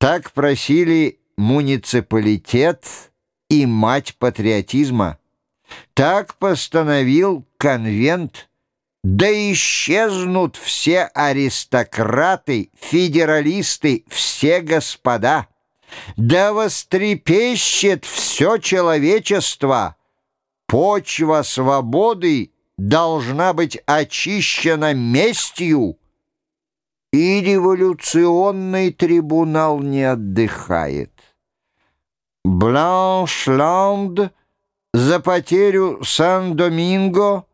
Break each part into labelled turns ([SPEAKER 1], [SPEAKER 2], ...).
[SPEAKER 1] Так просили муниципалитет и мать патриотизма. Так постановил конвент. Да исчезнут все аристократы, федералисты, все господа. Да вострепещет все человечество. Почва свободы должна быть очищена местью, и революционный трибунал не отдыхает. Бланшланд за потерю Сан-Доминго,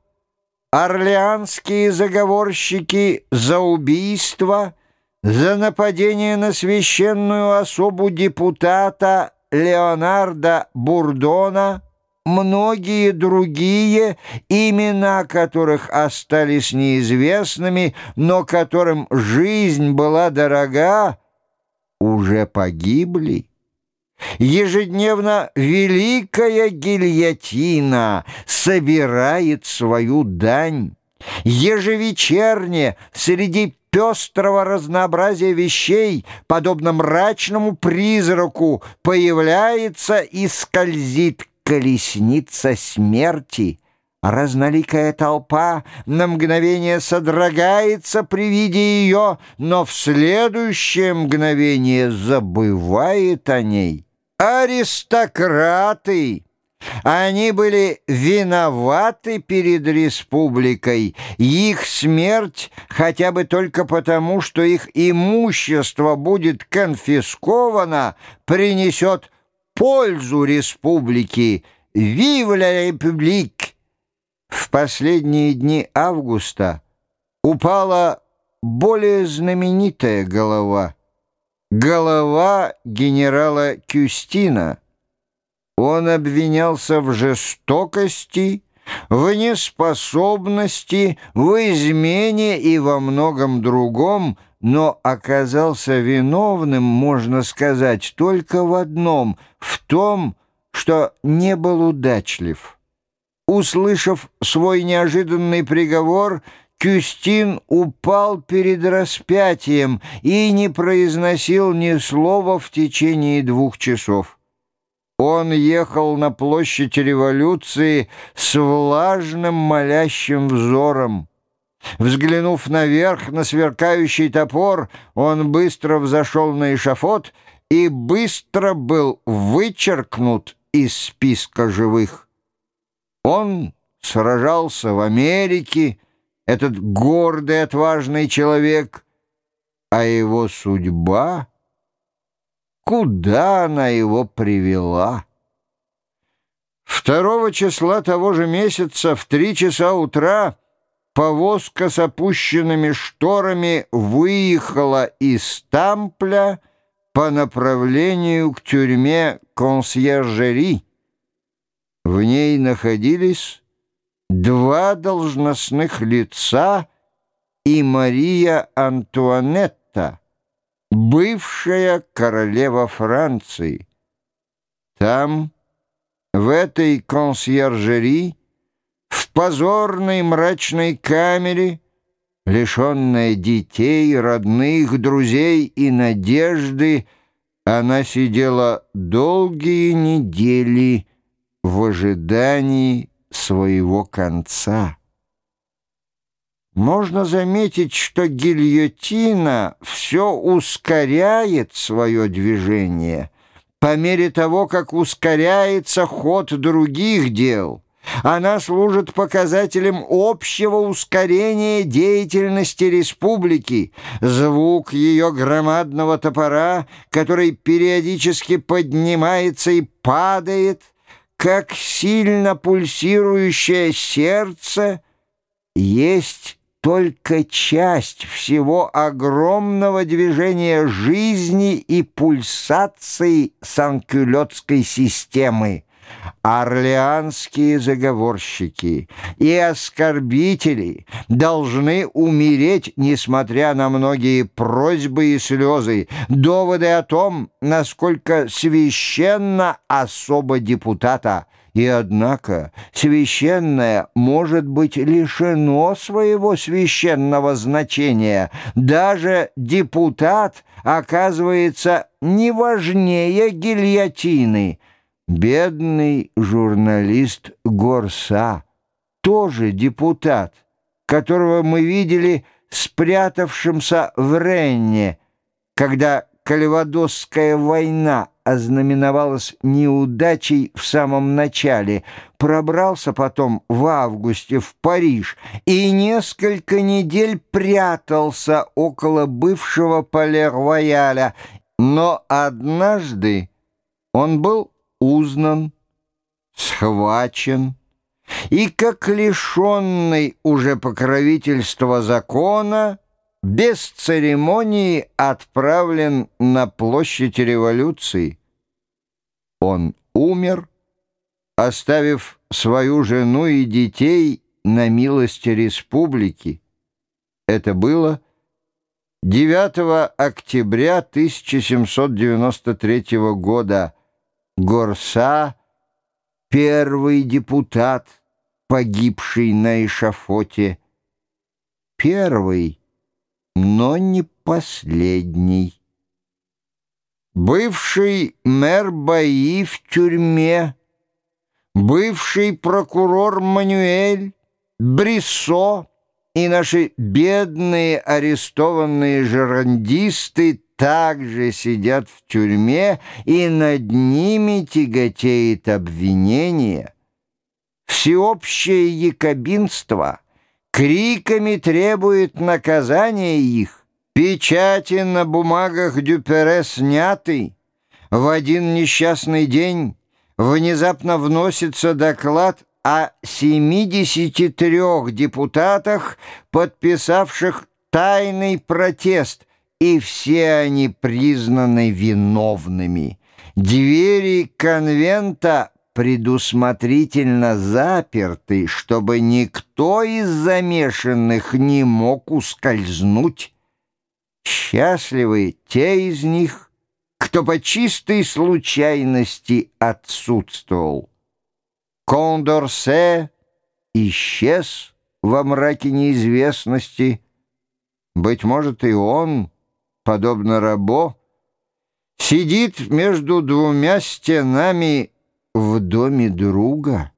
[SPEAKER 1] орлеанские заговорщики за убийство, за нападение на священную особу депутата Леонарда Бурдона, многие другие, имена которых остались неизвестными, но которым жизнь была дорога, уже погибли. Ежедневно великая гильотина собирает свою дань. Ежевечерне среди пестрого разнообразия вещей, подобно мрачному призраку, появляется и скользит колесница смерти. Разноликая толпа на мгновение содрогается при виде ее, но в следующее мгновение забывает о ней. Аристократы! Они были виноваты перед республикой. Их смерть хотя бы только потому, что их имущество будет конфисковано, принесет пользу республике. Вив ля републик! В последние дни августа упала более знаменитая голова — голова генерала Кюстина. Он обвинялся в жестокости, в неспособности, в измене и во многом другом, но оказался виновным, можно сказать, только в одном, в том, что не был удачлив. Услышав свой неожиданный приговор, Кюстин упал перед распятием и не произносил ни слова в течение двух часов. Он ехал на площадь революции с влажным молящим взором. Взглянув наверх на сверкающий топор, он быстро взошел на эшафот и быстро был вычеркнут из списка живых. Он сражался в Америке, этот гордый, отважный человек, а его судьба, куда она его привела? Второго числа того же месяца в три часа утра повозка с опущенными шторами выехала из Тампля по направлению к тюрьме консьержери. В ней находились два должностных лица и Мария Антуанетта, бывшая королева Франции. Там, в этой консьержери, в позорной мрачной камере, лишенная детей, родных, друзей и надежды, она сидела долгие недели в ожидании своего конца. Можно заметить, что гильотина все ускоряет свое движение по мере того, как ускоряется ход других дел. Она служит показателем общего ускорения деятельности республики. Звук ее громадного топора, который периодически поднимается и падает — как сильно пульсирующее сердце есть только часть всего огромного движения жизни и пульсации санкюлетской системы. Орлеанские заговорщики и оскорбители должны умереть, несмотря на многие просьбы и слезы, доводы о том, насколько священна особа депутата. И однако священное может быть лишено своего священного значения. Даже депутат оказывается не важнее гильотины. Бедный журналист Горса, тоже депутат, которого мы видели спрятавшимся в Ренне, когда Кальвадосская война ознаменовалась неудачей в самом начале, пробрался потом в августе в Париж и несколько недель прятался около бывшего Пале-Рояля, но однажды он был узнан, схвачен, и, как лишенный уже покровительства закона, без церемонии отправлен на площадь революции. Он умер, оставив свою жену и детей на милости республики. Это было 9 октября 1793 года. Горса, первый депутат, погибший на эшафоте, первый но не последний. Бывший мэр Баи в тюрьме, бывший прокурор Манюэль, Бриссо и наши бедные арестованные жерандисты также сидят в тюрьме, и над ними тяготеет обвинение. Всеобщее якобинство — криками требует наказания их. Печати на бумагах Дюпере сняты. В один несчастный день внезапно вносится доклад о 73 депутатах, подписавших тайный протест, и все они признаны виновными. Двери конвента предусмотрительно заперты, чтобы никто из замешанных не мог ускользнуть. Счастливы те из них, кто по чистой случайности отсутствовал. Кондорсе исчез во мраке неизвестности. Быть может, и он, подобно рабо, сидит между двумя стенами в доме друга.